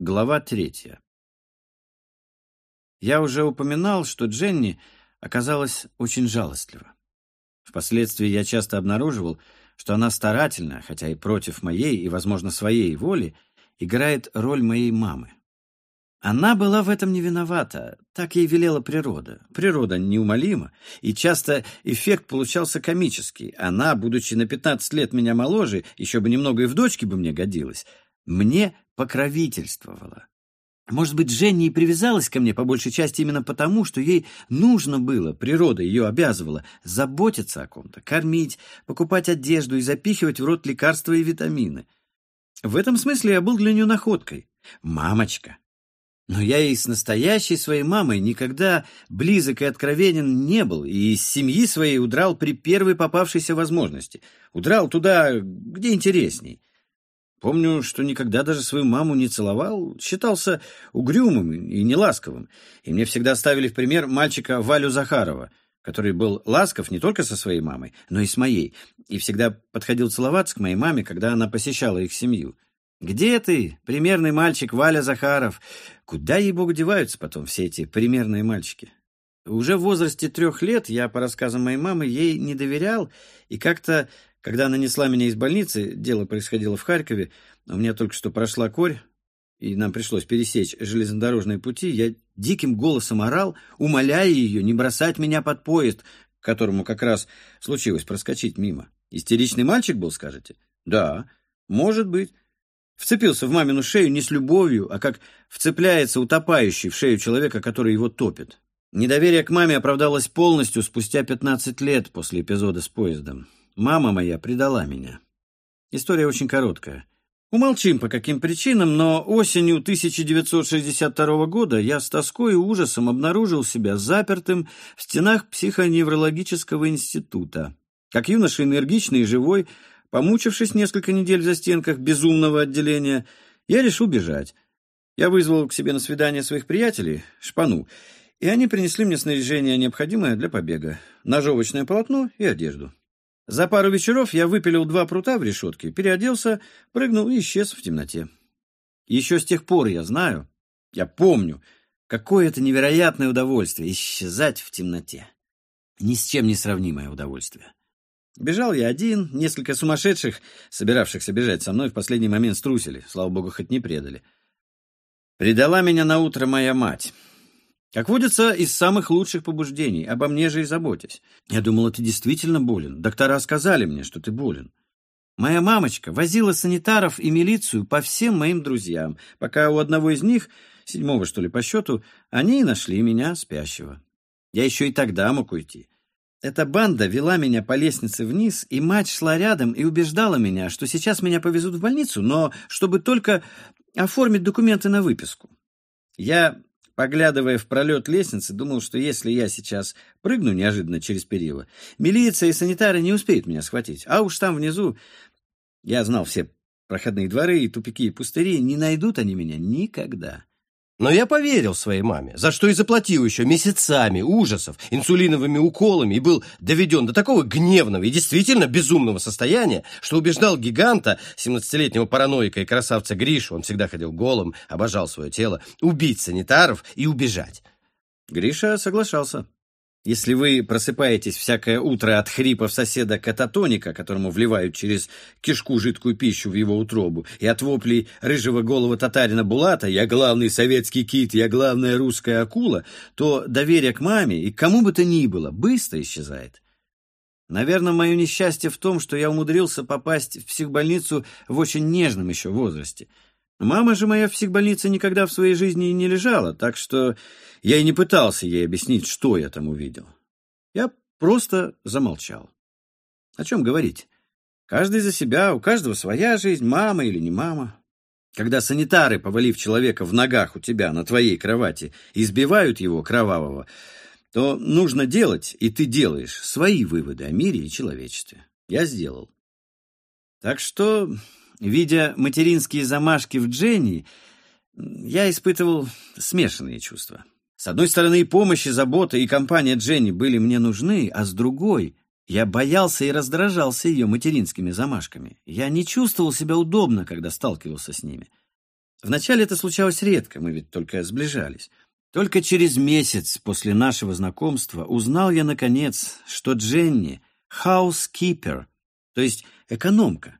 Глава третья. Я уже упоминал, что Дженни оказалась очень жалостлива. Впоследствии я часто обнаруживал, что она старательно, хотя и против моей и, возможно, своей воли, играет роль моей мамы. Она была в этом не виновата, так ей велела природа. Природа неумолима, и часто эффект получался комический. Она, будучи на 15 лет меня моложе, еще бы немного и в дочке бы мне годилась, мне покровительствовала. Может быть, Женя и привязалась ко мне по большей части именно потому, что ей нужно было, природа ее обязывала, заботиться о ком-то, кормить, покупать одежду и запихивать в рот лекарства и витамины. В этом смысле я был для нее находкой. Мамочка. Но я и с настоящей своей мамой никогда близок и откровенен не был, и из семьи своей удрал при первой попавшейся возможности. Удрал туда, где интересней. Помню, что никогда даже свою маму не целовал, считался угрюмым и неласковым, и мне всегда ставили в пример мальчика Валю Захарова, который был ласков не только со своей мамой, но и с моей, и всегда подходил целоваться к моей маме, когда она посещала их семью. «Где ты, примерный мальчик Валя Захаров? Куда, ей-богу, деваются потом все эти примерные мальчики?» Уже в возрасте трех лет я, по рассказам моей мамы, ей не доверял и как-то когда она несла меня из больницы, дело происходило в Харькове, у меня только что прошла корь, и нам пришлось пересечь железнодорожные пути, я диким голосом орал, умоляя ее не бросать меня под поезд, которому как раз случилось проскочить мимо. Истеричный мальчик был, скажете? Да, может быть. Вцепился в мамину шею не с любовью, а как вцепляется утопающий в шею человека, который его топит. Недоверие к маме оправдалось полностью спустя 15 лет после эпизода с поездом. Мама моя предала меня. История очень короткая. Умолчим, по каким причинам, но осенью 1962 года я с тоской и ужасом обнаружил себя запертым в стенах психоневрологического института. Как юноша энергичный и живой, помучившись несколько недель в застенках безумного отделения, я решил бежать. Я вызвал к себе на свидание своих приятелей, шпану, и они принесли мне снаряжение, необходимое для побега, ножовочное полотно и одежду. За пару вечеров я выпилил два прута в решетке, переоделся, прыгнул и исчез в темноте. Еще с тех пор я знаю, я помню, какое это невероятное удовольствие — исчезать в темноте. Ни с чем не сравнимое удовольствие. Бежал я один, несколько сумасшедших, собиравшихся бежать со мной, в последний момент струсили, слава богу, хоть не предали. Предала меня на утро моя мать. Как водится, из самых лучших побуждений, обо мне же и заботясь. Я думала, ты действительно болен. Доктора сказали мне, что ты болен. Моя мамочка возила санитаров и милицию по всем моим друзьям, пока у одного из них, седьмого что ли по счету, они и нашли меня спящего. Я еще и тогда мог уйти. Эта банда вела меня по лестнице вниз, и мать шла рядом и убеждала меня, что сейчас меня повезут в больницу, но чтобы только оформить документы на выписку. Я Поглядывая в пролет лестницы, думал, что если я сейчас прыгну неожиданно через перила, милиция и санитары не успеют меня схватить. А уж там внизу, я знал все проходные дворы и тупики и пустыри, не найдут они меня никогда. Но я поверил своей маме, за что и заплатил еще месяцами ужасов, инсулиновыми уколами и был доведен до такого гневного и действительно безумного состояния, что убеждал гиганта, 17-летнего параноика и красавца Гришу, он всегда ходил голым, обожал свое тело, убить санитаров и убежать. Гриша соглашался. Если вы просыпаетесь всякое утро от хрипов соседа кататоника, которому вливают через кишку жидкую пищу в его утробу, и от воплей рыжего голого татарина Булата «Я главный советский кит, я главная русская акула», то доверие к маме и кому бы то ни было быстро исчезает. Наверное, мое несчастье в том, что я умудрился попасть в психбольницу в очень нежном еще возрасте – Мама же моя в психбольнице никогда в своей жизни и не лежала, так что я и не пытался ей объяснить, что я там увидел. Я просто замолчал. О чем говорить? Каждый за себя, у каждого своя жизнь, мама или не мама. Когда санитары, повалив человека в ногах у тебя на твоей кровати, избивают его кровавого, то нужно делать, и ты делаешь, свои выводы о мире и человечестве. Я сделал. Так что Видя материнские замашки в Дженни, я испытывал смешанные чувства. С одной стороны, и помощь, и забота, и компания Дженни были мне нужны, а с другой я боялся и раздражался ее материнскими замашками. Я не чувствовал себя удобно, когда сталкивался с ними. Вначале это случалось редко, мы ведь только сближались. Только через месяц после нашего знакомства узнал я, наконец, что Дженни — housekeeper, то есть экономка,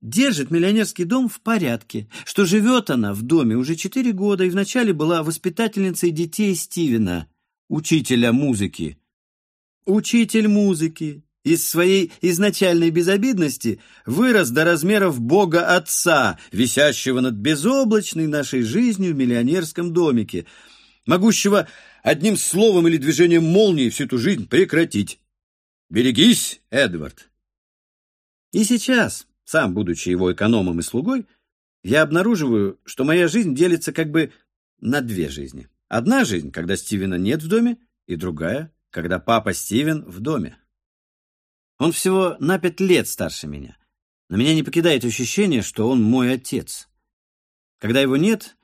держит миллионерский дом в порядке, что живет она в доме уже четыре года и вначале была воспитательницей детей Стивена, учителя музыки. Учитель музыки из своей изначальной безобидности вырос до размеров Бога Отца, висящего над безоблачной нашей жизнью в миллионерском домике, могущего одним словом или движением молнии всю эту жизнь прекратить. Берегись, Эдвард. И сейчас, сам будучи его экономом и слугой, я обнаруживаю, что моя жизнь делится как бы на две жизни. Одна жизнь, когда Стивена нет в доме, и другая, когда папа Стивен в доме. Он всего на пять лет старше меня, но меня не покидает ощущение, что он мой отец. Когда его нет,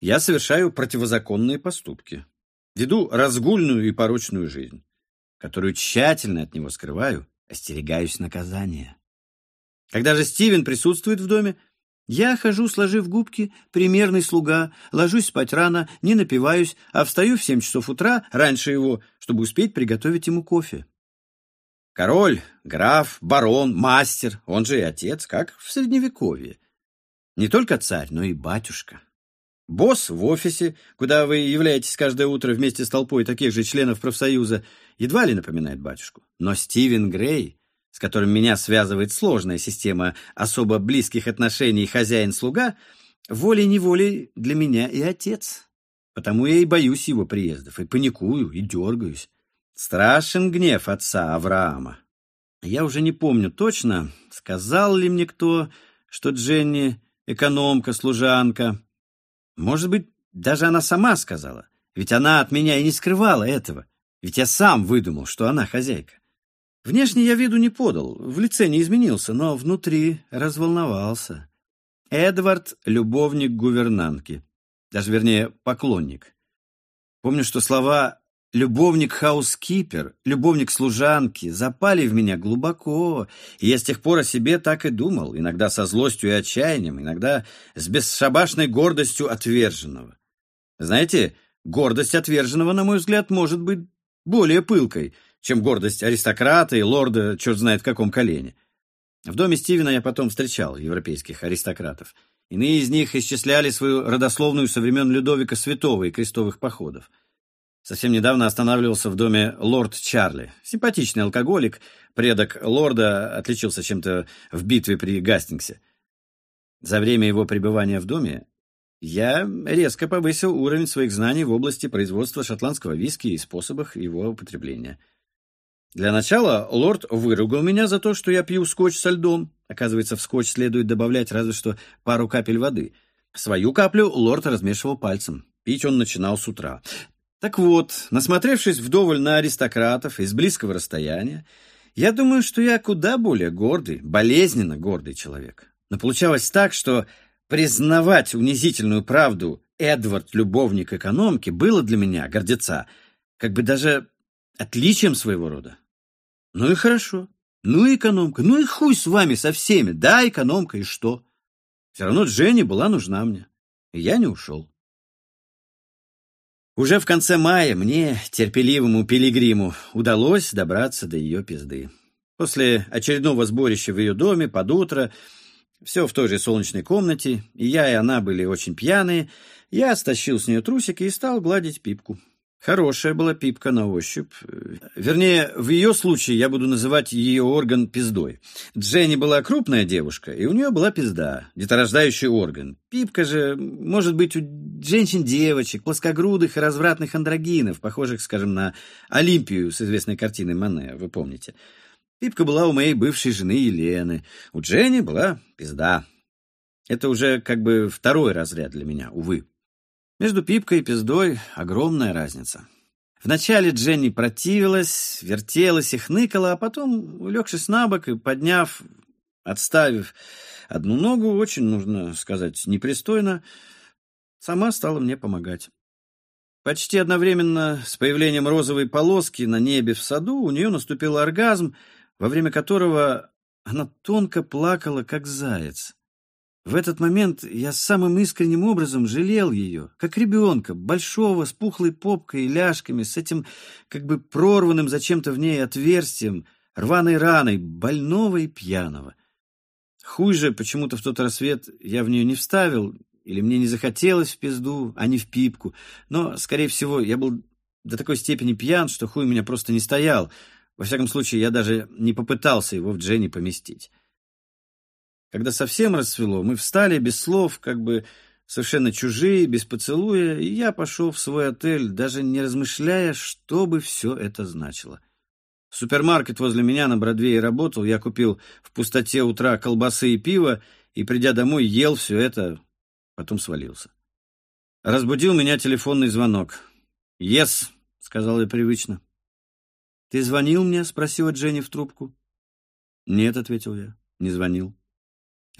я совершаю противозаконные поступки, веду разгульную и порочную жизнь, которую тщательно от него скрываю, остерегаюсь наказания. Когда же Стивен присутствует в доме, я хожу, сложив губки, примерный слуга, ложусь спать рано, не напиваюсь, а встаю в семь часов утра, раньше его, чтобы успеть приготовить ему кофе. Король, граф, барон, мастер, он же и отец, как в Средневековье. Не только царь, но и батюшка. Босс в офисе, куда вы являетесь каждое утро вместе с толпой таких же членов профсоюза, едва ли напоминает батюшку. Но Стивен Грей с которым меня связывает сложная система особо близких отношений хозяин-слуга, волей-неволей для меня и отец. Потому я и боюсь его приездов, и паникую, и дергаюсь. Страшен гнев отца Авраама. Я уже не помню точно, сказал ли мне кто, что Дженни — экономка, служанка. Может быть, даже она сама сказала, ведь она от меня и не скрывала этого, ведь я сам выдумал, что она хозяйка. Внешне я виду не подал, в лице не изменился, но внутри разволновался. Эдвард — любовник гувернантки, даже, вернее, поклонник. Помню, что слова «любовник-хаускипер», «любовник служанки» запали в меня глубоко, и я с тех пор о себе так и думал, иногда со злостью и отчаянием, иногда с бесшабашной гордостью отверженного. Знаете, гордость отверженного, на мой взгляд, может быть более пылкой — чем гордость аристократа и лорда черт знает в каком колене. В доме Стивена я потом встречал европейских аристократов. Иные из них исчисляли свою родословную со времен Людовика Святого и крестовых походов. Совсем недавно останавливался в доме лорд Чарли. Симпатичный алкоголик, предок лорда отличился чем-то в битве при Гастингсе. За время его пребывания в доме я резко повысил уровень своих знаний в области производства шотландского виски и способах его употребления. Для начала лорд выругал меня за то, что я пью скотч со льдом. Оказывается, в скотч следует добавлять разве что пару капель воды. Свою каплю лорд размешивал пальцем. Пить он начинал с утра. Так вот, насмотревшись вдоволь на аристократов из близкого расстояния, я думаю, что я куда более гордый, болезненно гордый человек. Но получалось так, что признавать унизительную правду Эдвард, любовник экономки, было для меня, гордеца, как бы даже отличием своего рода. Ну и хорошо. Ну и экономка. Ну и хуй с вами со всеми. Да, экономка, и что? Все равно Дженни была нужна мне. И я не ушел. Уже в конце мая мне, терпеливому пилигриму, удалось добраться до ее пизды. После очередного сборища в ее доме под утро, все в той же солнечной комнате, и я, и она были очень пьяные, я стащил с нее трусики и стал гладить пипку. Хорошая была пипка на ощупь. Вернее, в ее случае я буду называть ее орган пиздой. Дженни была крупная девушка, и у нее была пизда, деторождающий орган. Пипка же может быть у женщин-девочек, плоскогрудых и развратных андрогинов, похожих, скажем, на Олимпию с известной картины Мане, вы помните. Пипка была у моей бывшей жены Елены. У Дженни была пизда. Это уже как бы второй разряд для меня, увы. Между пипкой и пиздой огромная разница. Вначале Дженни противилась, вертелась и хныкала, а потом, улегшись на бок и подняв, отставив одну ногу, очень, нужно сказать, непристойно, сама стала мне помогать. Почти одновременно с появлением розовой полоски на небе в саду у нее наступил оргазм, во время которого она тонко плакала, как заяц. В этот момент я самым искренним образом жалел ее, как ребенка, большого, с пухлой попкой и ляжками, с этим как бы прорванным зачем-то в ней отверстием, рваной раной, больного и пьяного. Хуй же, почему-то в тот рассвет я в нее не вставил, или мне не захотелось в пизду, а не в пипку, но, скорее всего, я был до такой степени пьян, что хуй меня просто не стоял. Во всяком случае, я даже не попытался его в Дженни поместить. Когда совсем расцвело, мы встали без слов, как бы совершенно чужие, без поцелуя, и я пошел в свой отель, даже не размышляя, что бы все это значило. Супермаркет возле меня на Бродвее работал, я купил в пустоте утра колбасы и пиво, и, придя домой, ел все это, потом свалился. Разбудил меня телефонный звонок. «Ес», — сказал я привычно. «Ты звонил мне?» — спросила Дженни в трубку. «Нет», — ответил я, — «не звонил».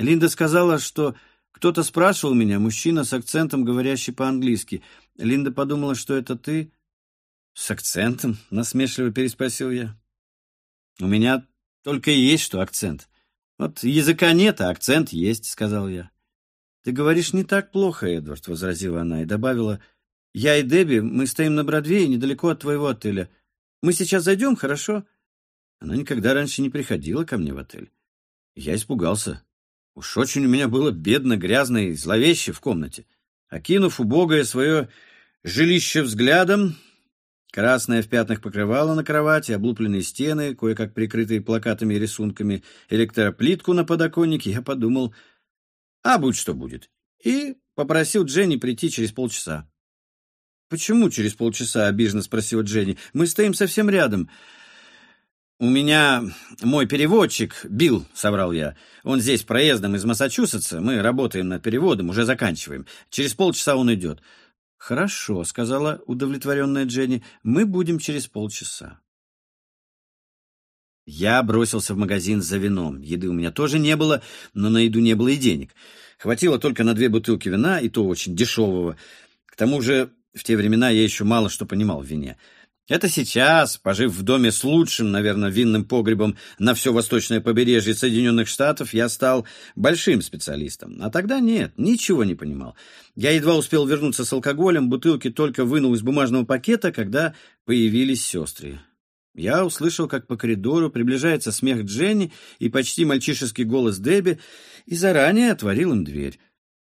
Линда сказала, что кто-то спрашивал меня, мужчина с акцентом, говорящий по-английски. Линда подумала, что это ты. С акцентом? Насмешливо переспросил я. У меня только и есть что акцент. Вот языка нет, а акцент есть, сказал я. Ты говоришь не так плохо, Эдвард, возразила она и добавила. Я и Дебби, мы стоим на Бродвее, недалеко от твоего отеля. Мы сейчас зайдем, хорошо? Она никогда раньше не приходила ко мне в отель. Я испугался. Уж очень у меня было бедно, грязно и зловеще в комнате. Окинув убогое свое жилище взглядом, красное в пятнах покрывало на кровати, облупленные стены, кое-как прикрытые плакатами и рисунками, электроплитку на подоконнике, я подумал, а будь что будет, и попросил Дженни прийти через полчаса. «Почему через полчаса?» — обиженно спросила Дженни. «Мы стоим совсем рядом». «У меня мой переводчик, Билл», — соврал я. «Он здесь проездом из Массачусетса. Мы работаем над переводом, уже заканчиваем. Через полчаса он идет». «Хорошо», — сказала удовлетворенная Дженни. «Мы будем через полчаса». Я бросился в магазин за вином. Еды у меня тоже не было, но на еду не было и денег. Хватило только на две бутылки вина, и то очень дешевого. К тому же в те времена я еще мало что понимал в вине. Это сейчас, пожив в доме с лучшим, наверное, винным погребом на все восточное побережье Соединенных Штатов, я стал большим специалистом. А тогда нет, ничего не понимал. Я едва успел вернуться с алкоголем, бутылки только вынул из бумажного пакета, когда появились сестры. Я услышал, как по коридору приближается смех Дженни и почти мальчишеский голос Дебби, и заранее отворил им дверь.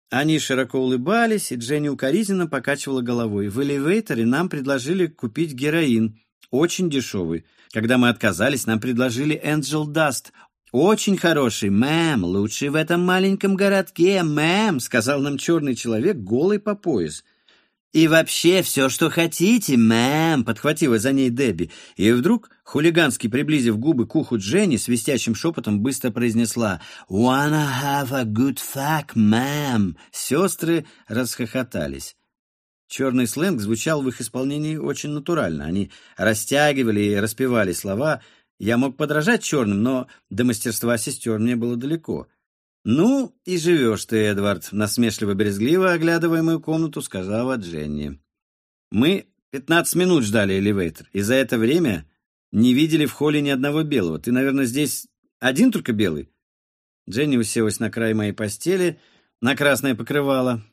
Они широко улыбались, и Дженни укоризненно покачивала головой. В элевейторе нам предложили купить героин, очень дешевый. Когда мы отказались, нам предложили Angel Dust, очень хороший, мэм, лучший в этом маленьком городке, мэм, сказал нам черный человек, голый по пояс. «И вообще все, что хотите, мэм!» — подхватила за ней Дебби. И вдруг, хулигански приблизив губы к уху Дженни, свистящим шепотом быстро произнесла «Wanna have a good fuck, мэм!» Сестры расхохотались. Черный сленг звучал в их исполнении очень натурально. Они растягивали и распевали слова. Я мог подражать черным, но до мастерства сестер мне было далеко. «Ну и живешь ты, Эдвард», — насмешливо-брезгливо оглядывая мою комнату, сказала Дженни. «Мы пятнадцать минут ждали элевейтор, и за это время не видели в холле ни одного белого. Ты, наверное, здесь один только белый?» Дженни уселась на край моей постели, на красное покрывало.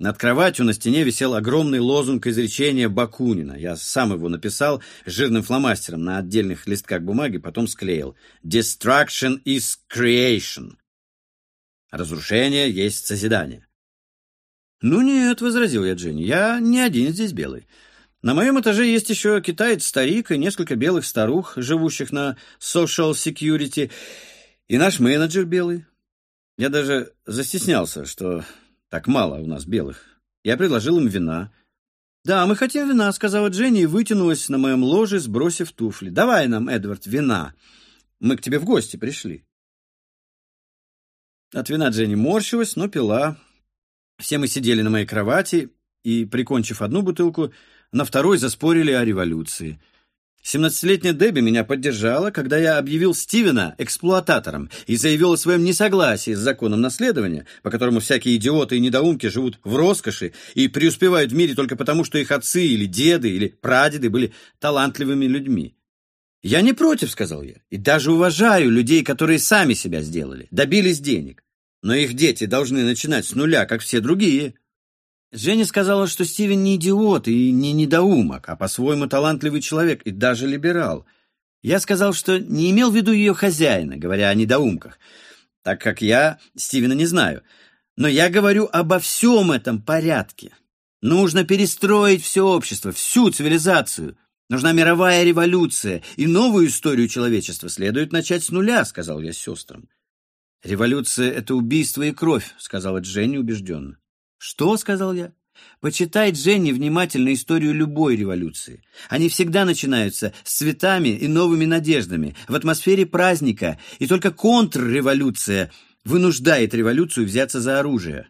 Над кроватью на стене висел огромный лозунг изречения Бакунина. Я сам его написал жирным фломастером на отдельных листках бумаги, потом склеил. «Destruction is creation». Разрушение есть созидание. «Ну нет», — возразил я Дженни, — «я не один здесь белый. На моем этаже есть еще китаец-старик и несколько белых старух, живущих на Social Security, и наш менеджер белый. Я даже застеснялся, что так мало у нас белых. Я предложил им вина. «Да, мы хотим вина», — сказала Дженни и вытянулась на моем ложе, сбросив туфли. «Давай нам, Эдвард, вина. Мы к тебе в гости пришли». От вина Дженни морщилась, но пила. Все мы сидели на моей кровати и, прикончив одну бутылку, на второй заспорили о революции. Семнадцатилетняя Дебби меня поддержала, когда я объявил Стивена эксплуататором и заявил о своем несогласии с законом наследования, по которому всякие идиоты и недоумки живут в роскоши и преуспевают в мире только потому, что их отцы или деды или прадеды были талантливыми людьми. «Я не против», — сказал я, — «и даже уважаю людей, которые сами себя сделали, добились денег. Но их дети должны начинать с нуля, как все другие. Женя сказала, что Стивен не идиот и не недоумок, а по-своему талантливый человек и даже либерал. Я сказал, что не имел в виду ее хозяина, говоря о недоумках, так как я Стивена не знаю. Но я говорю обо всем этом порядке. Нужно перестроить все общество, всю цивилизацию. Нужна мировая революция, и новую историю человечества следует начать с нуля, сказал я сестрам. Революция — это убийство и кровь, сказала Дженни убежденно. «Что?» — сказал я. «Почитай, Дженни, внимательно историю любой революции. Они всегда начинаются с цветами и новыми надеждами, в атмосфере праздника, и только контрреволюция вынуждает революцию взяться за оружие».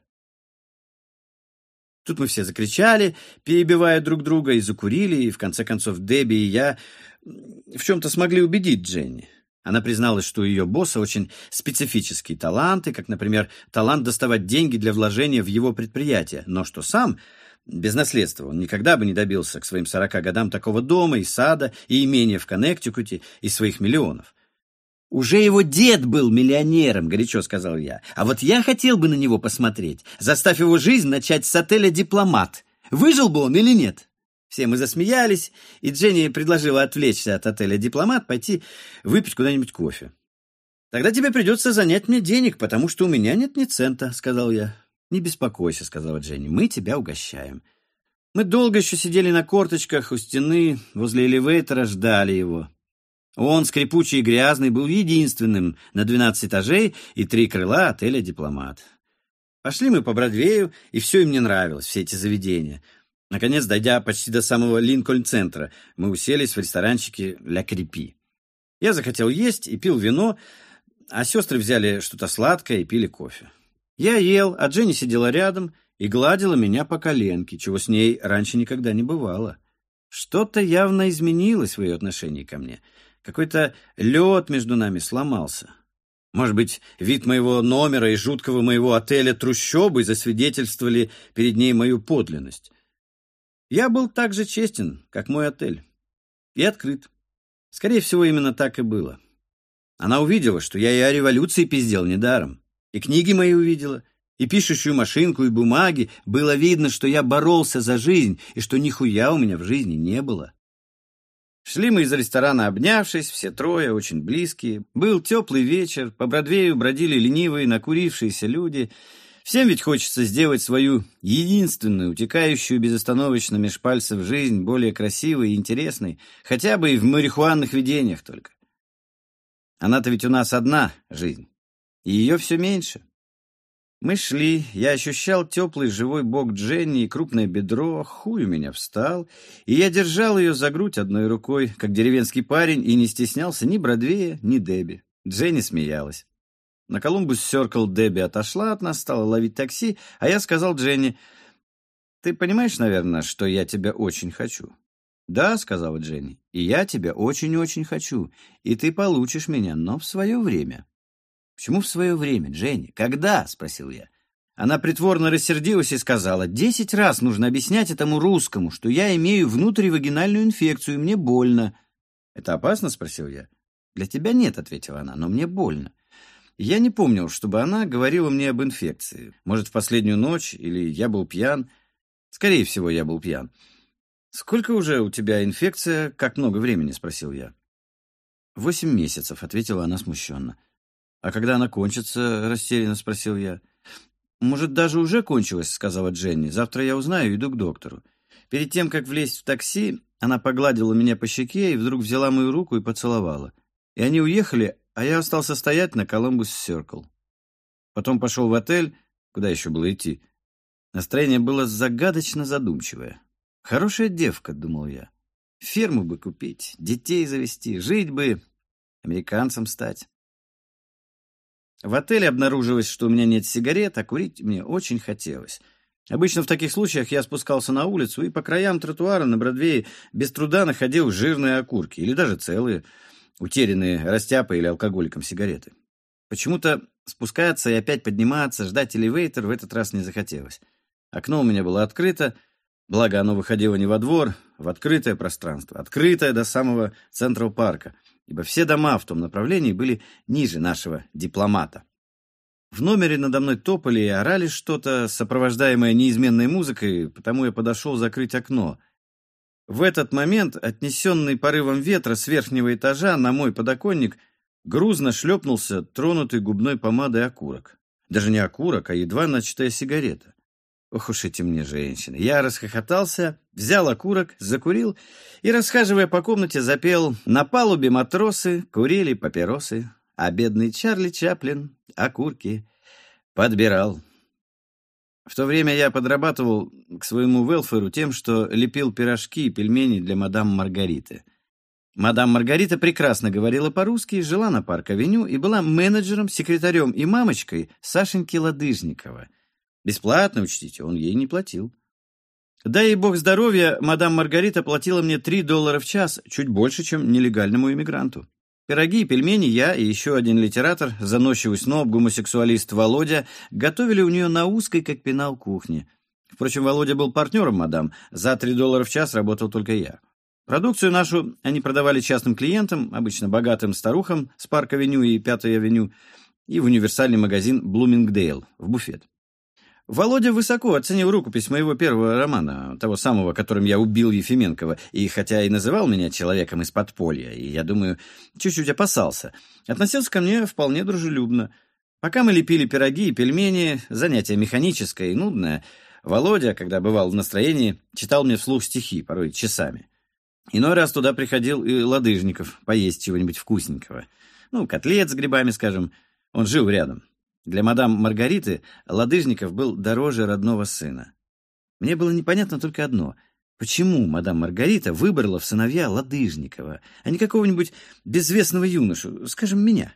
Тут мы все закричали, перебивая друг друга, и закурили, и в конце концов Дебби и я в чем-то смогли убедить Дженни. Она призналась, что у ее босса очень специфические таланты, как, например, талант доставать деньги для вложения в его предприятие, но что сам, без наследства, он никогда бы не добился к своим сорока годам такого дома и сада, и имения в Коннектикуте, и своих миллионов. «Уже его дед был миллионером», — горячо сказал я. «А вот я хотел бы на него посмотреть. Заставь его жизнь начать с отеля «Дипломат». Выжил бы он или нет?» Все мы засмеялись, и Дженни предложила отвлечься от отеля «Дипломат», пойти выпить куда-нибудь кофе. «Тогда тебе придется занять мне денег, потому что у меня нет ни цента», — сказал я. «Не беспокойся», — сказала Дженни, — «мы тебя угощаем». Мы долго еще сидели на корточках у стены, возле элевейтора, ждали его. Он, скрипучий и грязный, был единственным на двенадцать этажей и три крыла отеля «Дипломат». Пошли мы по Бродвею, и все им не нравилось, все эти заведения — Наконец, дойдя почти до самого Линкольн-центра, мы уселись в ресторанчике «Ля Крепи». Я захотел есть и пил вино, а сестры взяли что-то сладкое и пили кофе. Я ел, а Дженни сидела рядом и гладила меня по коленке, чего с ней раньше никогда не бывало. Что-то явно изменилось в ее отношении ко мне. Какой-то лед между нами сломался. Может быть, вид моего номера и жуткого моего отеля трущобы засвидетельствовали перед ней мою подлинность. Я был так же честен, как мой отель. И открыт. Скорее всего, именно так и было. Она увидела, что я и о революции пиздел недаром. И книги мои увидела, и пишущую машинку, и бумаги. Было видно, что я боролся за жизнь, и что нихуя у меня в жизни не было. Шли мы из ресторана, обнявшись, все трое, очень близкие. Был теплый вечер, по Бродвею бродили ленивые, накурившиеся люди — Всем ведь хочется сделать свою единственную, утекающую безостановочно меж пальцев жизнь более красивой и интересной, хотя бы и в марихуанных видениях только. Она-то ведь у нас одна жизнь, и ее все меньше. Мы шли, я ощущал теплый живой бок Дженни и крупное бедро, хуй у меня встал, и я держал ее за грудь одной рукой, как деревенский парень, и не стеснялся ни Бродвея, ни Дебби. Дженни смеялась. На Колумбус Сёркл Дебби отошла от нас, стала ловить такси, а я сказал Дженни, «Ты понимаешь, наверное, что я тебя очень хочу?» «Да», — сказала Дженни, — «и я тебя очень-очень хочу, и ты получишь меня, но в свое время». «Почему в свое время, Дженни? Когда?» — спросил я. Она притворно рассердилась и сказала, «Десять раз нужно объяснять этому русскому, что я имею внутривагинальную инфекцию, и мне больно». «Это опасно?» — спросил я. «Для тебя нет», — ответила она, — «но мне больно». Я не помнил, чтобы она говорила мне об инфекции. Может, в последнюю ночь, или я был пьян. Скорее всего, я был пьян. «Сколько уже у тебя инфекция? Как много времени?» — спросил я. «Восемь месяцев», — ответила она смущенно. «А когда она кончится?» — растерянно спросил я. «Может, даже уже кончилась?» — сказала Дженни. «Завтра я узнаю иду к доктору». Перед тем, как влезть в такси, она погладила меня по щеке и вдруг взяла мою руку и поцеловала. И они уехали, а я остался стоять на Колумбус Сёркл. Потом пошел в отель, куда еще было идти. Настроение было загадочно задумчивое. «Хорошая девка», — думал я. «Ферму бы купить, детей завести, жить бы, американцем стать». В отеле обнаружилось, что у меня нет сигарет, а курить мне очень хотелось. Обычно в таких случаях я спускался на улицу и по краям тротуара на Бродвее без труда находил жирные окурки или даже целые — утерянные растяпой или алкоголиком сигареты. Почему-то спускаться и опять подниматься, ждать элевейтор в этот раз не захотелось. Окно у меня было открыто, благо оно выходило не во двор, в открытое пространство, открытое до самого центра парка, ибо все дома в том направлении были ниже нашего дипломата. В номере надо мной топали и орали что-то, сопровождаемое неизменной музыкой, потому я подошел закрыть окно. В этот момент, отнесенный порывом ветра с верхнего этажа на мой подоконник, грузно шлепнулся тронутый губной помадой окурок. Даже не окурок, а едва начатая сигарета. Ох уж эти мне женщины. Я расхохотался, взял окурок, закурил и, расхаживая по комнате, запел «На палубе матросы курили папиросы, а бедный Чарли Чаплин окурки подбирал». В то время я подрабатывал к своему велферу тем, что лепил пирожки и пельмени для мадам Маргариты. Мадам Маргарита прекрасно говорила по-русски, жила на парк-авеню и была менеджером, секретарем и мамочкой Сашеньки Ладыжникова — Бесплатно, учтите, он ей не платил. Да и бог здоровья, мадам Маргарита платила мне 3 доллара в час, чуть больше, чем нелегальному иммигранту. Пироги и пельмени я и еще один литератор, заносчивый сноб, гомосексуалист Володя, готовили у нее на узкой, как пенал, кухне. Впрочем, Володя был партнером мадам, за 3 доллара в час работал только я. Продукцию нашу они продавали частным клиентам, обычно богатым старухам с Парк-авеню и Пятой авеню, и в универсальный магазин «Блумингдейл» в буфет. Володя высоко оценил рукопись моего первого романа, того самого, которым я убил Ефименкова, и хотя и называл меня человеком из подполья, и, я думаю, чуть-чуть опасался, относился ко мне вполне дружелюбно. Пока мы лепили пироги и пельмени, занятие механическое и нудное, Володя, когда бывал в настроении, читал мне вслух стихи, порой часами. Иной раз туда приходил и Ладыжников поесть чего-нибудь вкусненького. Ну, котлет с грибами, скажем. Он жил рядом. Для мадам Маргариты Ладыжников был дороже родного сына. Мне было непонятно только одно — Почему мадам Маргарита выбрала в сыновья Ладыжникова, а не какого-нибудь безвестного юношу, скажем, меня?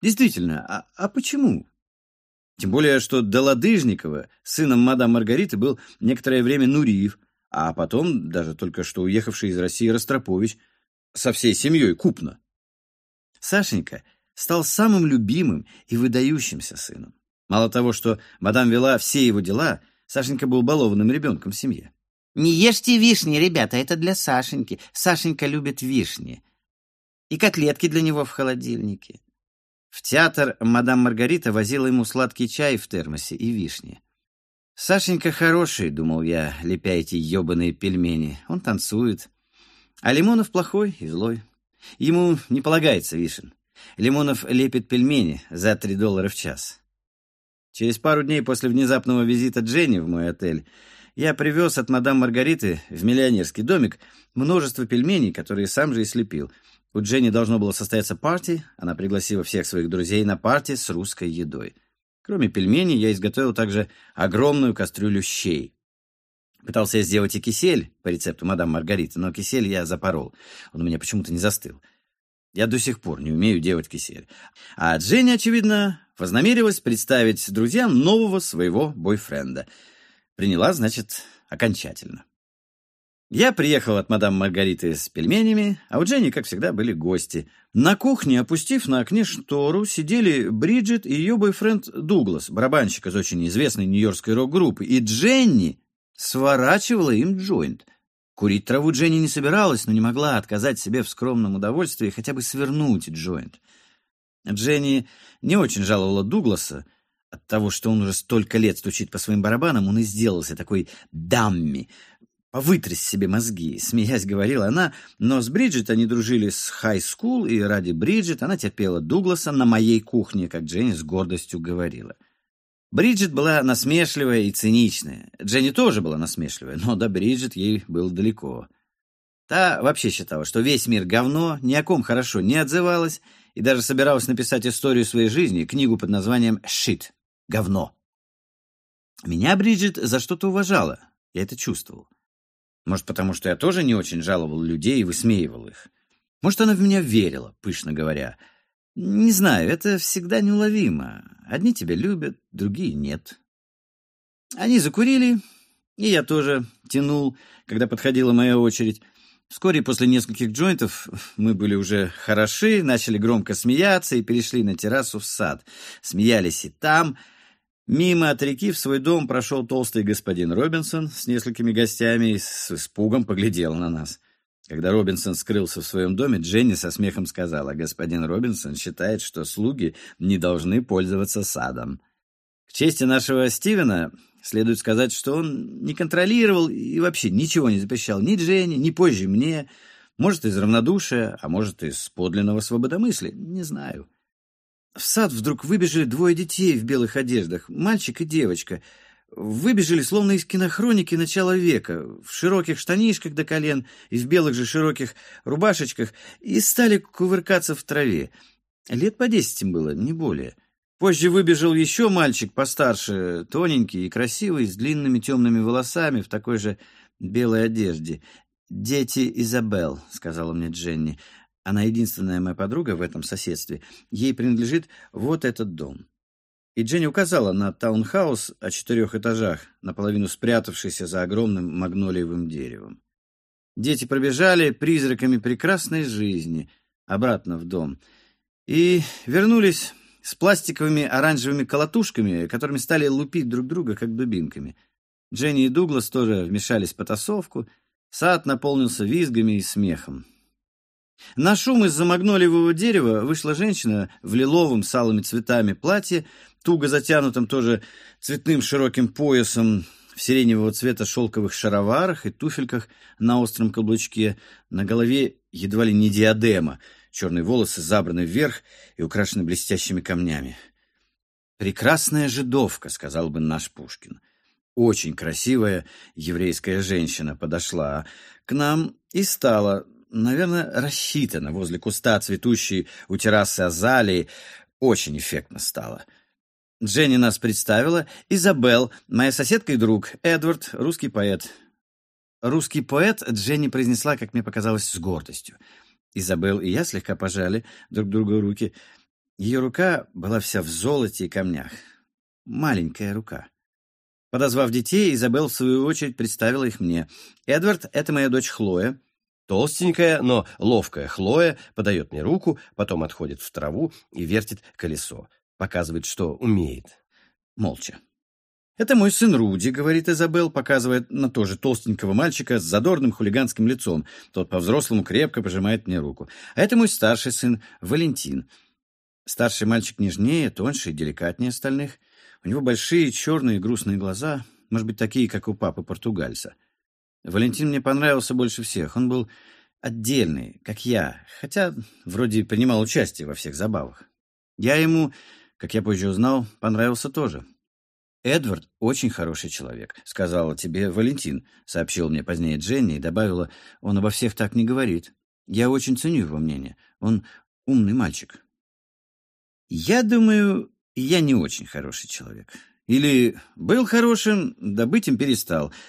Действительно, а, а почему? Тем более, что до Ладыжникова сыном мадам Маргариты был некоторое время Нуриев, а потом даже только что уехавший из России Ростропович со всей семьей Купно. Сашенька стал самым любимым и выдающимся сыном. Мало того, что мадам вела все его дела, Сашенька был балованным ребенком в семье. «Не ешьте вишни, ребята, это для Сашеньки. Сашенька любит вишни. И котлетки для него в холодильнике». В театр мадам Маргарита возила ему сладкий чай в термосе и вишни. «Сашенька хороший», — думал я, лепя эти ебаные пельмени. «Он танцует. А Лимонов плохой и злой. Ему не полагается вишен. Лимонов лепит пельмени за 3 доллара в час. Через пару дней после внезапного визита Дженни в мой отель я привез от мадам Маргариты в миллионерский домик множество пельменей, которые сам же и слепил. У Дженни должно было состояться парти, она пригласила всех своих друзей на парти с русской едой. Кроме пельменей, я изготовил также огромную кастрюлю щей. Пытался я сделать и кисель по рецепту мадам Маргариты, но кисель я запорол. Он у меня почему-то не застыл. Я до сих пор не умею делать кисель. А Дженни, очевидно, вознамерилась представить друзьям нового своего бойфренда. Приняла, значит, окончательно. Я приехал от мадам Маргариты с пельменями, а у Дженни, как всегда, были гости. На кухне, опустив на окне штору, сидели Бриджит и ее бойфренд Дуглас, барабанщик из очень известной нью-йоркской рок-группы, и Дженни сворачивала им джойнт. Курить траву Дженни не собиралась, но не могла отказать себе в скромном удовольствии хотя бы свернуть джойнт. Дженни не очень жаловала Дугласа. От того, что он уже столько лет стучит по своим барабанам, он и сделался такой dummy. Повытряс себе мозги, смеясь, говорила она, но с Бриджит они дружили с high school, и ради Бриджит она терпела Дугласа на моей кухне, как Дженни с гордостью говорила. Бриджит была насмешливая и циничная. Дженни тоже была насмешливая, но до Бриджит ей было далеко. Та вообще считала, что весь мир говно, ни о ком хорошо не отзывалась и даже собиралась написать историю своей жизни, книгу под названием «Shit» — «Говно». Меня Бриджит за что-то уважала, я это чувствовал. Может, потому что я тоже не очень жаловал людей и высмеивал их. Может, она в меня верила, пышно говоря — не знаю, это всегда неуловимо. Одни тебя любят, другие нет. Они закурили, и я тоже тянул, когда подходила моя очередь. Вскоре после нескольких джойнтов мы были уже хороши, начали громко смеяться и перешли на террасу в сад. Смеялись и там. Мимо от реки в свой дом прошел толстый господин Робинсон с несколькими гостями и с испугом поглядел на нас. Когда Робинсон скрылся в своем доме, Дженни со смехом сказала, господин Робинсон считает, что слуги не должны пользоваться садом. К чести нашего Стивена следует сказать, что он не контролировал и вообще ничего не запрещал ни Дженни, ни позже мне, может, из равнодушия, а может, из подлинного свободомыслия, не знаю. В сад вдруг выбежали двое детей в белых одеждах, мальчик и девочка — выбежали словно из кинохроники начала века, в широких штанишках до колен и в белых же широких рубашечках, и стали кувыркаться в траве. Лет по десять им было, не более. Позже выбежал еще мальчик постарше, тоненький и красивый, с длинными темными волосами, в такой же белой одежде. «Дети Изабел», — сказала мне Дженни. Она единственная моя подруга в этом соседстве. Ей принадлежит вот этот дом. И Дженни указала на таунхаус о четырех этажах, наполовину спрятавшийся за огромным магнолиевым деревом. Дети пробежали призраками прекрасной жизни обратно в дом и вернулись с пластиковыми оранжевыми колотушками, которыми стали лупить друг друга, как дубинками. Дженни и Дуглас тоже вмешались в потасовку. Сад наполнился визгами и смехом. На шум из-за магнолиевого дерева вышла женщина в лиловом с алыми цветами платье, туго затянутом тоже цветным широким поясом, в сиреневого цвета шелковых шароварах и туфельках на остром каблучке, на голове едва ли не диадема, черные волосы забраны вверх и украшены блестящими камнями. «Прекрасная жидовка», — сказал бы наш Пушкин. Очень красивая еврейская женщина подошла к нам и стала наверное, рассчитана возле куста, цветущей у террасы азалии. Очень эффектно стало. Дженни нас представила. Изабел, моя соседка и друг. Эдвард, русский поэт. Русский поэт Дженни произнесла, как мне показалось, с гордостью. Изабел и я слегка пожали друг другу руки. Ее рука была вся в золоте и камнях. Маленькая рука. Подозвав детей, Изабел, в свою очередь, представила их мне. «Эдвард — это моя дочь Хлоя. Толстенькая, но ловкая Хлоя подает мне руку, потом отходит в траву и вертит колесо. Показывает, что умеет. Молча. «Это мой сын Руди», — говорит Изабел, показывая на тоже толстенького мальчика с задорным хулиганским лицом. Тот по-взрослому крепко пожимает мне руку. «А это мой старший сын Валентин». Старший мальчик нежнее, тоньше и деликатнее остальных. У него большие черные грустные глаза, может быть, такие, как у папы португальца. Валентин мне понравился больше всех. Он был отдельный, как я, хотя вроде принимал участие во всех забавах. Я ему, как я позже узнал, понравился тоже. «Эдвард очень хороший человек», — сказала тебе Валентин, — сообщил мне позднее Дженни и добавила, «он обо всех так не говорит. Я очень ценю его мнение. Он умный мальчик». Я думаю, я не очень хороший человек. Или был хорошим, да быть им перестал —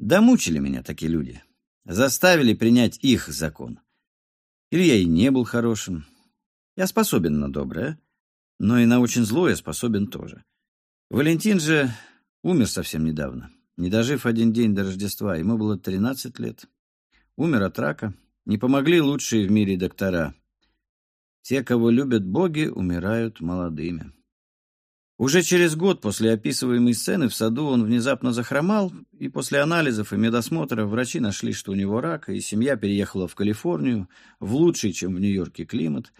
Домучили меня такие люди. Заставили принять их закон. Или я и не был хорошим. Я способен на доброе, но и на очень злое способен тоже. Валентин же умер совсем недавно, не дожив один день до Рождества. Ему было 13 лет. Умер от рака. Не помогли лучшие в мире доктора. Те, кого любят боги, умирают молодыми. Уже через год после описываемой сцены в саду он внезапно захромал, и после анализов и медосмотра врачи нашли, что у него рак, и семья переехала в Калифорнию, в лучший, чем в Нью-Йорке, климат.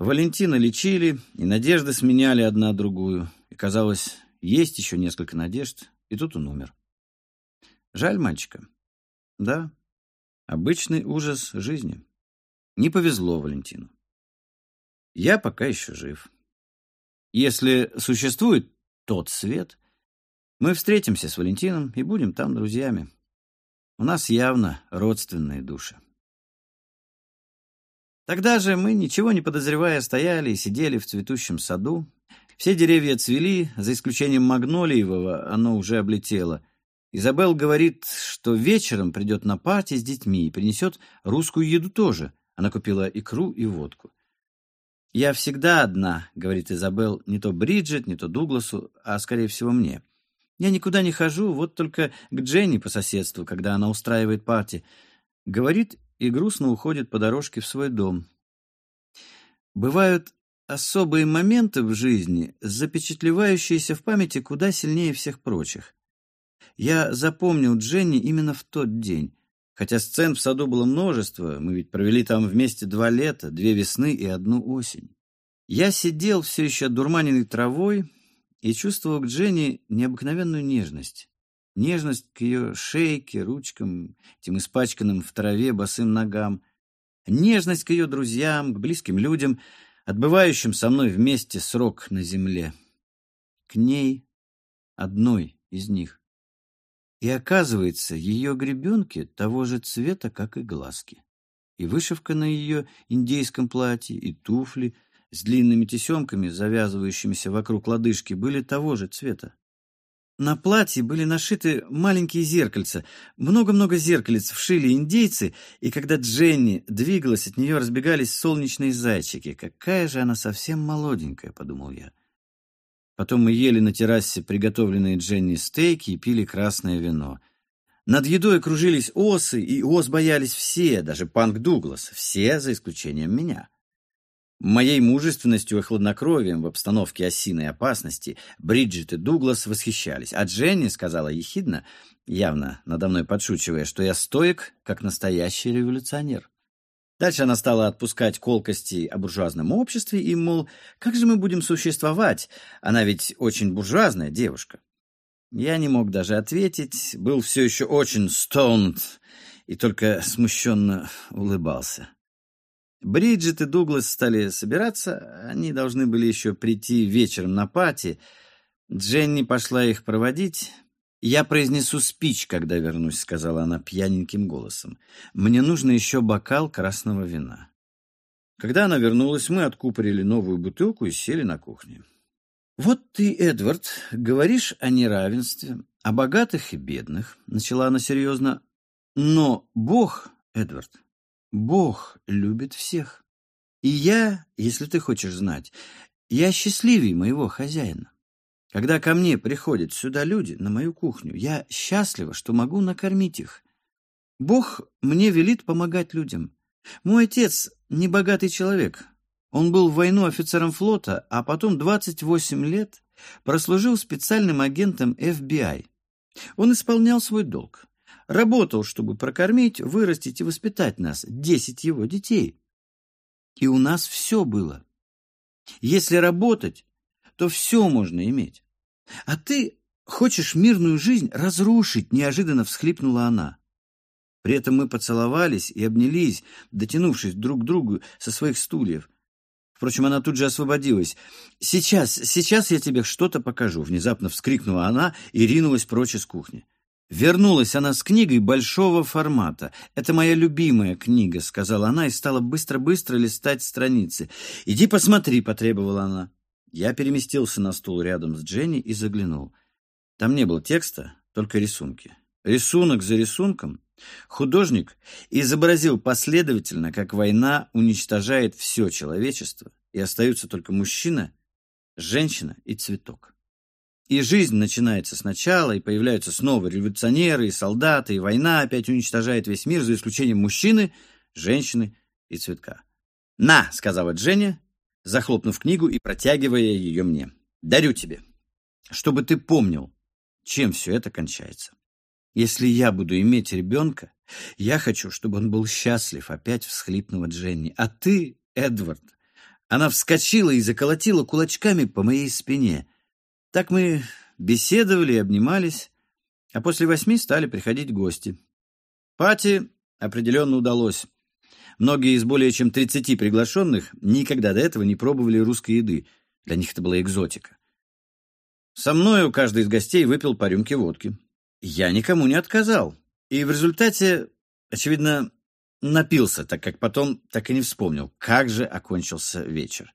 Валентина лечили, и надежды сменяли одна другую, и, казалось, есть еще несколько надежд, и тут он умер. Жаль мальчика. Да, обычный ужас жизни. Не повезло Валентину. Я пока еще жив. Если существует тот свет, мы встретимся с Валентином и будем там друзьями. У нас явно родственные души. Тогда же мы, ничего не подозревая, стояли и сидели в цветущем саду. Все деревья цвели, за исключением магнолиевого, оно уже облетело. Изабелл говорит, что вечером придет на парти с детьми и принесет русскую еду тоже. Она купила икру и водку. «Я всегда одна», — говорит Изабел, не то Бриджит, не то Дугласу, а, скорее всего, мне. «Я никуда не хожу, вот только к Дженни по соседству, когда она устраивает парти». Говорит и грустно уходит по дорожке в свой дом. Бывают особые моменты в жизни, запечатлевающиеся в памяти куда сильнее всех прочих. Я запомнил Дженни именно в тот день, Хотя сцен в саду было множество, мы ведь провели там вместе два лета, две весны и одну осень. Я сидел все еще одурманенный травой и чувствовал к Дженни необыкновенную нежность. Нежность к ее шейке, ручкам, тем испачканным в траве босым ногам. Нежность к ее друзьям, к близким людям, отбывающим со мной вместе срок на земле. К ней, одной из них. И оказывается, ее гребенки того же цвета, как и глазки. И вышивка на ее индейском платье, и туфли с длинными тесемками, завязывающимися вокруг лодыжки, были того же цвета. На платье были нашиты маленькие зеркальца. Много-много зеркалец вшили индейцы, и когда Дженни двигалась, от нее разбегались солнечные зайчики. «Какая же она совсем молоденькая», — подумал я. Потом мы ели на террасе приготовленные Дженни стейки и пили красное вино. Над едой кружились осы, и ос боялись все, даже Панк Дуглас, все за исключением меня. Моей мужественностью и хладнокровием в обстановке осиной опасности Бриджит и Дуглас восхищались, а Дженни сказала ехидно, явно надо мной подшучивая, что я стоек, как настоящий революционер. Дальше она стала отпускать колкости о буржуазном обществе и, мол, как же мы будем существовать? Она ведь очень буржуазная девушка. Я не мог даже ответить, был все еще очень stoned и только смущенно улыбался. Бриджит и Дуглас стали собираться, они должны были еще прийти вечером на пати. Дженни пошла их проводить, «Я произнесу спич, когда вернусь», — сказала она пьяненьким голосом. «Мне нужно еще бокал красного вина». Когда она вернулась, мы откупорили новую бутылку и сели на кухне. «Вот ты, Эдвард, говоришь о неравенстве, о богатых и бедных», — начала она серьезно. «Но Бог, Эдвард, Бог любит всех. И я, если ты хочешь знать, я счастливее моего хозяина. Когда ко мне приходят сюда люди, на мою кухню, я счастлива, что могу накормить их. Бог мне велит помогать людям. Мой отец не богатый человек. Он был в войну офицером флота, а потом 28 лет прослужил специальным агентом FBI. Он исполнял свой долг. Работал, чтобы прокормить, вырастить и воспитать нас, десять его детей. И у нас все было. Если работать, то все можно иметь. А ты хочешь мирную жизнь разрушить, неожиданно всхлипнула она. При этом мы поцеловались и обнялись, дотянувшись друг к другу со своих стульев. Впрочем, она тут же освободилась. «Сейчас, сейчас я тебе что-то покажу», — внезапно вскрикнула она и ринулась прочь из кухни. Вернулась она с книгой большого формата. «Это моя любимая книга», — сказала она и стала быстро-быстро листать страницы. «Иди посмотри», — потребовала она. Я переместился на стул рядом с Дженни и заглянул. Там не было текста, только рисунки. Рисунок за рисунком художник изобразил последовательно, как война уничтожает все человечество, и остаются только мужчина, женщина и цветок. И жизнь начинается сначала, и появляются снова революционеры и солдаты, и война опять уничтожает весь мир, за исключением мужчины, женщины и цветка. «На!» — сказала Дженни, захлопнув книгу и протягивая ее мне. «Дарю тебе, чтобы ты помнил, чем все это кончается. Если я буду иметь ребенка, я хочу, чтобы он был счастлив», — опять всхлипнула Дженни. «А ты, Эдвард?» Она вскочила и заколотила кулачками по моей спине. Так мы беседовали и обнимались, а после восьми стали приходить гости. Пати определенно удалось. Многие из более чем 30 приглашенных никогда до этого не пробовали русской еды. Для них это была экзотика. Со мною каждый из гостей выпил по рюмке водки. Я никому не отказал. И в результате, очевидно, напился, так как потом так и не вспомнил, как же окончился вечер.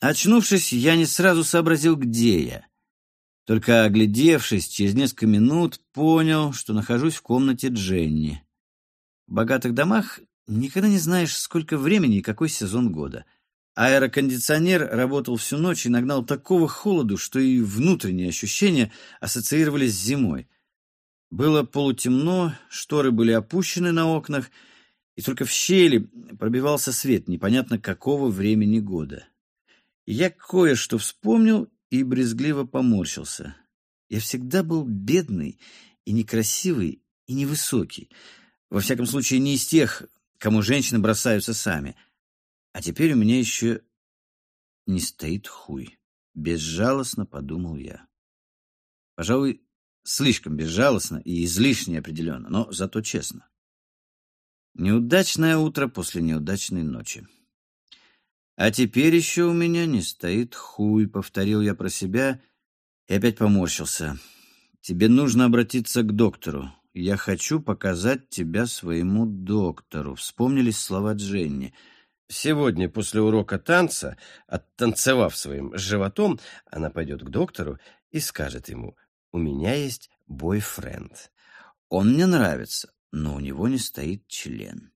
Очнувшись, я не сразу сообразил, где я. Только оглядевшись, через несколько минут понял, что нахожусь в комнате Дженни. В богатых домах никогда не знаешь, сколько времени и какой сезон года. Аэрокондиционер работал всю ночь и нагнал такого холоду, что и внутренние ощущения ассоциировались с зимой. Было полутемно, шторы были опущены на окнах, и только в щели пробивался свет непонятно какого времени года. Я кое-что вспомнил и брезгливо поморщился. Я всегда был бедный и некрасивый и невысокий. Во всяком случае, не из тех, кому женщины бросаются сами. А теперь у меня еще не стоит хуй. Безжалостно подумал я. Пожалуй, слишком безжалостно и излишне определенно, но зато честно. Неудачное утро после неудачной ночи. А теперь еще у меня не стоит хуй, повторил я про себя и опять поморщился. Тебе нужно обратиться к доктору. Я хочу показать тебя своему доктору. Вспомнились слова Дженни. Сегодня после урока танца, оттанцевав своим животом, она пойдет к доктору и скажет ему, «У меня есть бойфренд. Он мне нравится, но у него не стоит член».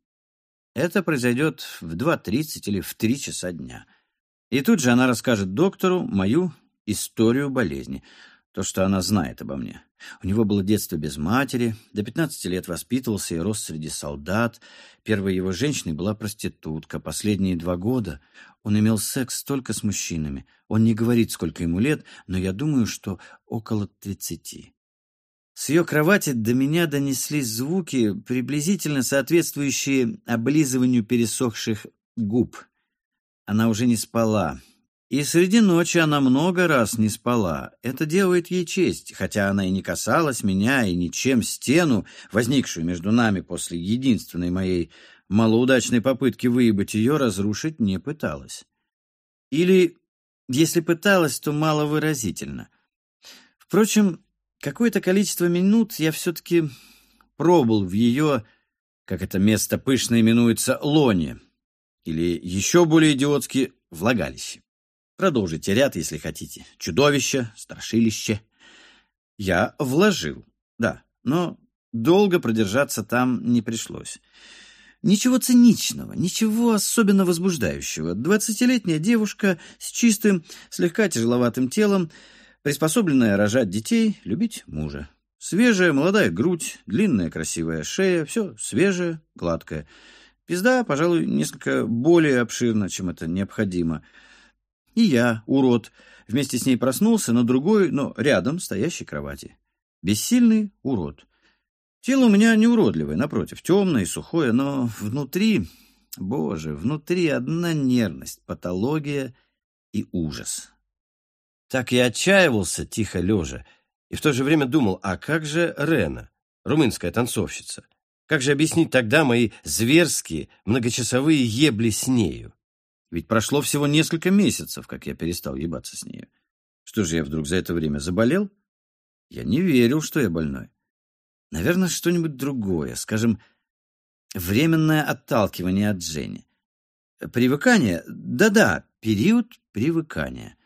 Это произойдет в 2.30 или в 3 часа дня. И тут же она расскажет доктору мою историю болезни, то, что она знает обо мне. У него было детство без матери, до 15 лет воспитывался и рос среди солдат. Первой его женщиной была проститутка. Последние два года он имел секс только с мужчинами. Он не говорит, сколько ему лет, но я думаю, что около 30. С ее кровати до меня донеслись звуки, приблизительно соответствующие облизыванию пересохших губ. Она уже не спала. И среди ночи она много раз не спала. Это делает ей честь, хотя она и не касалась меня, и ничем стену, возникшую между нами после единственной моей малоудачной попытки выебать ее, разрушить не пыталась. Или, если пыталась, то маловыразительно. Впрочем, какое-то количество минут я все-таки пробыл в ее, как это место пышно именуется, лоне, или еще более идиотски, влагалище. Продолжите ряд, если хотите. Чудовище, страшилище. Я вложил, да, но долго продержаться там не пришлось. Ничего циничного, ничего особенно возбуждающего. Двадцатилетняя девушка с чистым, слегка тяжеловатым телом, приспособленная рожать детей, любить мужа. Свежая молодая грудь, длинная красивая шея, все свежее, гладкое. Пизда, пожалуй, несколько более обширна, чем это необходимо — и я, урод, вместе с ней проснулся на другой, но рядом стоящей кровати. Бессильный урод. Тело у меня не уродливое, напротив, темное и сухое, но внутри, боже, внутри одна нервность, патология и ужас. Так я отчаивался, тихо лежа, и в то же время думал, а как же Рена, румынская танцовщица? Как же объяснить тогда мои зверские многочасовые ебли с нею? Ведь прошло всего несколько месяцев, как я перестал ебаться с нею. Что же я вдруг за это время заболел? Я не верил, что я больной. Наверное, что-нибудь другое, скажем, временное отталкивание от Жени. Привыкание? Да-да, период привыкания.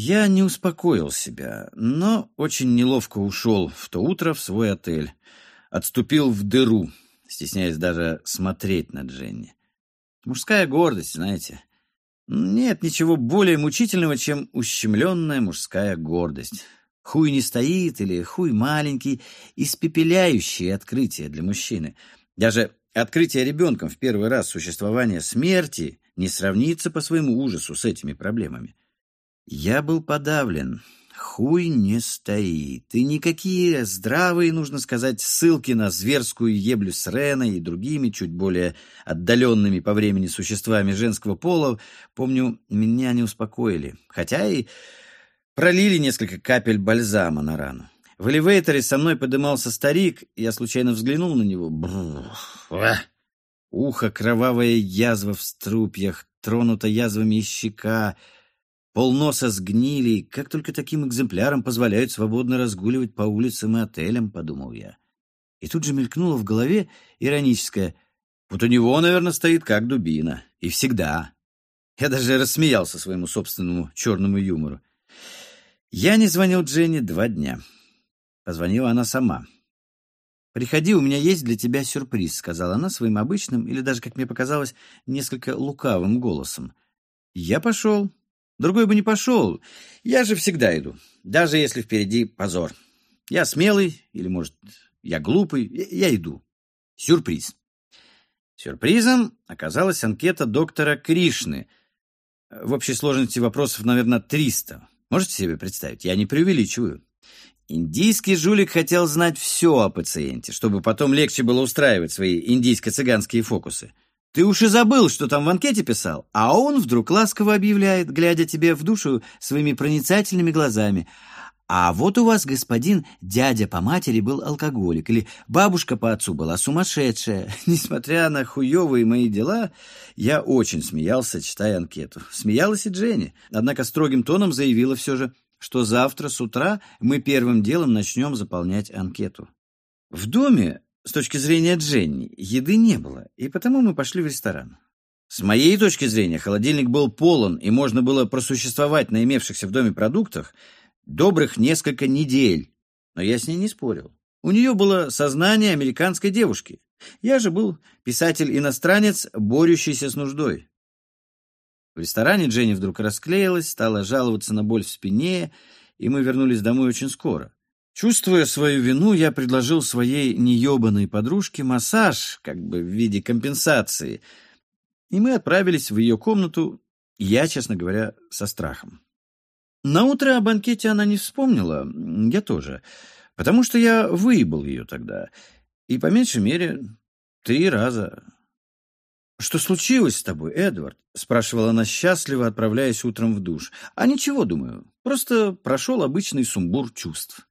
Я не успокоил себя, но очень неловко ушел в то утро в свой отель. Отступил в дыру, стесняясь даже смотреть на Дженни. Мужская гордость, знаете. Нет ничего более мучительного, чем ущемленная мужская гордость. Хуй не стоит или хуй маленький, испепеляющие открытие для мужчины. Даже открытие ребенком в первый раз существования смерти не сравнится по своему ужасу с этими проблемами. Я был подавлен, хуй не стоит. И никакие здравые, нужно сказать, ссылки на зверскую еблю с Реной и другими, чуть более отдаленными по времени существами женского пола, помню, меня не успокоили. Хотя и пролили несколько капель бальзама на рану. В элевейторе со мной подымался старик, я случайно взглянул на него. Бррр. Ухо, кровавая язва в струпьях, тронута язвами щека — Полноса сгнили, как только таким экземплярам позволяют свободно разгуливать по улицам и отелям, подумал я. И тут же мелькнуло в голове ироническое «Вот у него, наверное, стоит как дубина. И всегда». Я даже рассмеялся своему собственному черному юмору. Я не звонил Дженни два дня. Позвонила она сама. «Приходи, у меня есть для тебя сюрприз», — сказала она своим обычным, или даже, как мне показалось, несколько лукавым голосом. Я пошел, Другой бы не пошел. Я же всегда иду, даже если впереди позор. Я смелый, или, может, я глупый, я иду. Сюрприз. Сюрпризом оказалась анкета доктора Кришны. В общей сложности вопросов, наверное, 300. Можете себе представить? Я не преувеличиваю. Индийский жулик хотел знать все о пациенте, чтобы потом легче было устраивать свои индийско-цыганские фокусы. Ты уж и забыл, что там в анкете писал, а он вдруг ласково объявляет, глядя тебе в душу своими проницательными глазами. А вот у вас, господин, дядя по матери был алкоголик, или бабушка по отцу была сумасшедшая. Несмотря на хуевые мои дела, я очень смеялся, читая анкету. Смеялась и Дженни, однако строгим тоном заявила все же, что завтра с утра мы первым делом начнем заполнять анкету. В доме, с точки зрения Дженни, еды не было, и потому мы пошли в ресторан. С моей точки зрения, холодильник был полон, и можно было просуществовать на имевшихся в доме продуктах добрых несколько недель. Но я с ней не спорил. У нее было сознание американской девушки. Я же был писатель-иностранец, борющийся с нуждой. В ресторане Дженни вдруг расклеилась, стала жаловаться на боль в спине, и мы вернулись домой очень скоро. Чувствуя свою вину, я предложил своей неебаной подружке массаж, как бы в виде компенсации, и мы отправились в ее комнату, я, честно говоря, со страхом. На утро о банкете она не вспомнила, я тоже, потому что я выебал ее тогда, и по меньшей мере три раза. «Что случилось с тобой, Эдвард?» — спрашивала она счастливо, отправляясь утром в душ. «А ничего, думаю, просто прошел обычный сумбур чувств».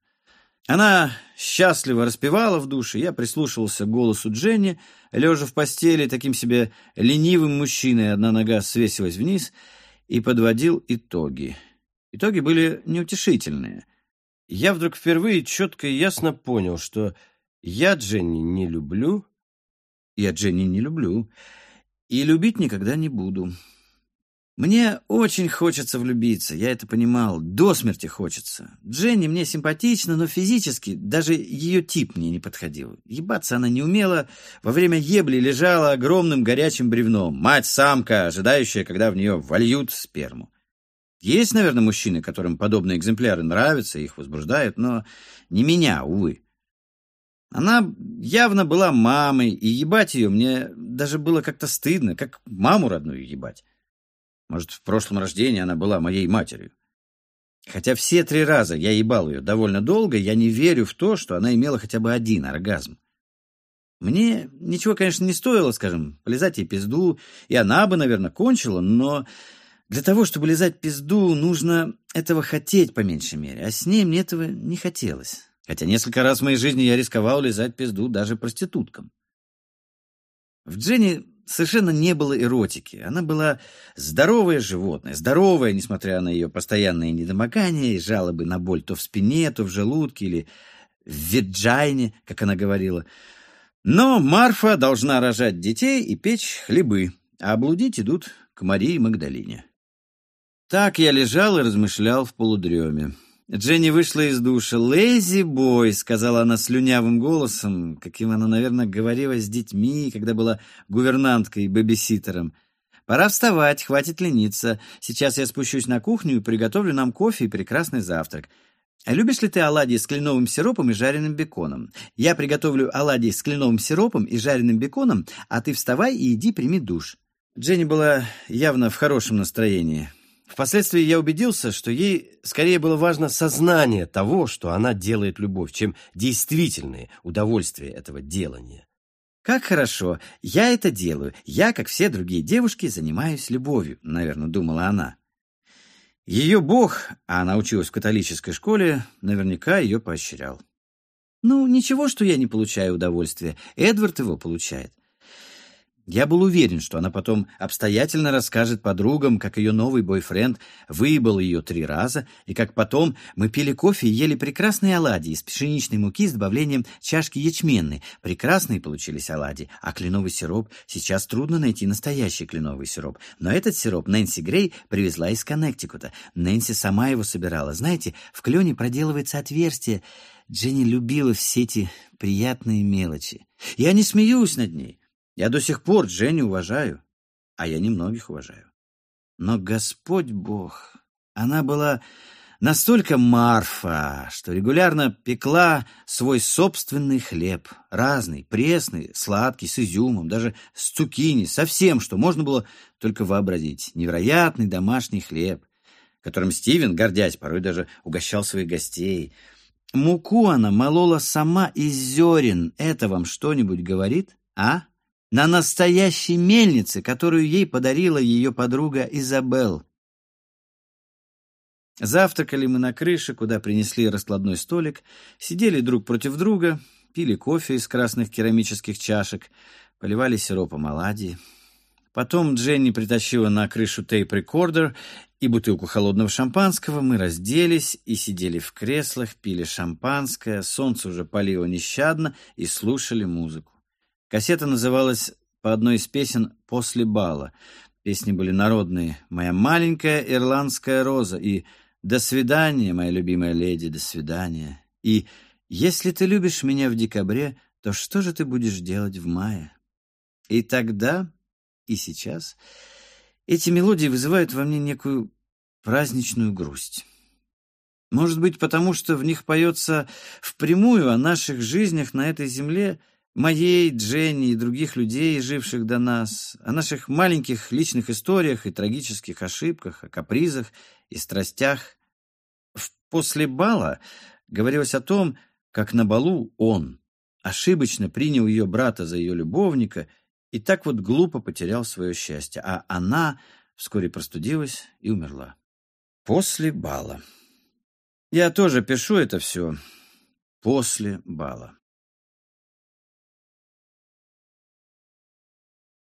Она счастливо распевала в душе, я прислушивался к голосу Дженни, лежа в постели, таким себе ленивым мужчиной, одна нога свесилась вниз, и подводил итоги. Итоги были неутешительные. Я вдруг впервые четко и ясно понял, что я Дженни не люблю, я Дженни не люблю, и любить никогда не буду. Мне очень хочется влюбиться, я это понимал, до смерти хочется. Дженни мне симпатична, но физически даже ее тип мне не подходил. Ебаться она не умела, во время ебли лежала огромным горячим бревном. Мать-самка, ожидающая, когда в нее вольют сперму. Есть, наверное, мужчины, которым подобные экземпляры нравятся, их возбуждают, но не меня, увы. Она явно была мамой, и ебать ее мне даже было как-то стыдно, как маму родную ебать. Может, в прошлом рождении она была моей матерью. Хотя все три раза я ебал ее довольно долго, я не верю в то, что она имела хотя бы один оргазм. Мне ничего, конечно, не стоило, скажем, полезать ей пизду, и она бы, наверное, кончила, но для того, чтобы лизать пизду, нужно этого хотеть по меньшей мере, а с ней мне этого не хотелось. Хотя несколько раз в моей жизни я рисковал лизать пизду даже проституткам. В Дженни совершенно не было эротики. Она была здоровое животное, здоровое, несмотря на ее постоянные недомогания и жалобы на боль то в спине, то в желудке или в виджайне, как она говорила. Но Марфа должна рожать детей и печь хлебы, а облудить идут к Марии Магдалине. Так я лежал и размышлял в полудреме. Дженни вышла из душа. «Лэйзи бой», — сказала она слюнявым голосом, каким она, наверное, говорила с детьми, когда была гувернанткой и бэбиситером. «Пора вставать, хватит лениться. Сейчас я спущусь на кухню и приготовлю нам кофе и прекрасный завтрак. А любишь ли ты оладьи с кленовым сиропом и жареным беконом? Я приготовлю оладьи с кленовым сиропом и жареным беконом, а ты вставай и иди прими душ». Дженни была явно в хорошем настроении. Впоследствии я убедился, что ей скорее было важно сознание того, что она делает любовь, чем действительное удовольствие этого делания. «Как хорошо! Я это делаю. Я, как все другие девушки, занимаюсь любовью», — наверное, думала она. Ее бог, а она училась в католической школе, наверняка ее поощрял. «Ну, ничего, что я не получаю удовольствия. Эдвард его получает. Я был уверен, что она потом обстоятельно расскажет подругам, как ее новый бойфренд выебал ее три раза, и как потом мы пили кофе и ели прекрасные оладьи из пшеничной муки с добавлением чашки ячменной. Прекрасные получились оладьи, а кленовый сироп... Сейчас трудно найти настоящий кленовый сироп. Но этот сироп Нэнси Грей привезла из Коннектикута. Нэнси сама его собирала. Знаете, в клене проделывается отверстие. Дженни любила все эти приятные мелочи. Я не смеюсь над ней. Я до сих пор Женю уважаю, а я немногих уважаю. Но Господь Бог, она была настолько Марфа, что регулярно пекла свой собственный хлеб, разный, пресный, сладкий, с изюмом, даже с цукини, со всем, что можно было только вообразить. Невероятный домашний хлеб, которым Стивен, гордясь, порой даже угощал своих гостей. Муку она молола сама из зерен. Это вам что-нибудь говорит, а? На настоящей мельнице, которую ей подарила ее подруга Изабел. Завтракали мы на крыше, куда принесли раскладной столик, сидели друг против друга, пили кофе из красных керамических чашек, поливали сиропом оладьи. Потом Дженни притащила на крышу tape recorder и бутылку холодного шампанского. Мы разделись и сидели в креслах, пили шампанское, солнце уже палило нещадно и слушали музыку. Кассета называлась по одной из песен «После бала». Песни были народные «Моя маленькая ирландская роза» и «До свидания, моя любимая леди, до свидания» и «Если ты любишь меня в декабре, то что же ты будешь делать в мае?» И тогда, и сейчас эти мелодии вызывают во мне некую праздничную грусть. Может быть, потому что в них поется впрямую о наших жизнях на этой земле, моей, Дженни и других людей, живших до нас, о наших маленьких личных историях и трагических ошибках, о капризах и страстях. В «После бала» говорилось о том, как на балу он ошибочно принял ее брата за ее любовника и так вот глупо потерял свое счастье, а она вскоре простудилась и умерла. После бала. Я тоже пишу это все после бала.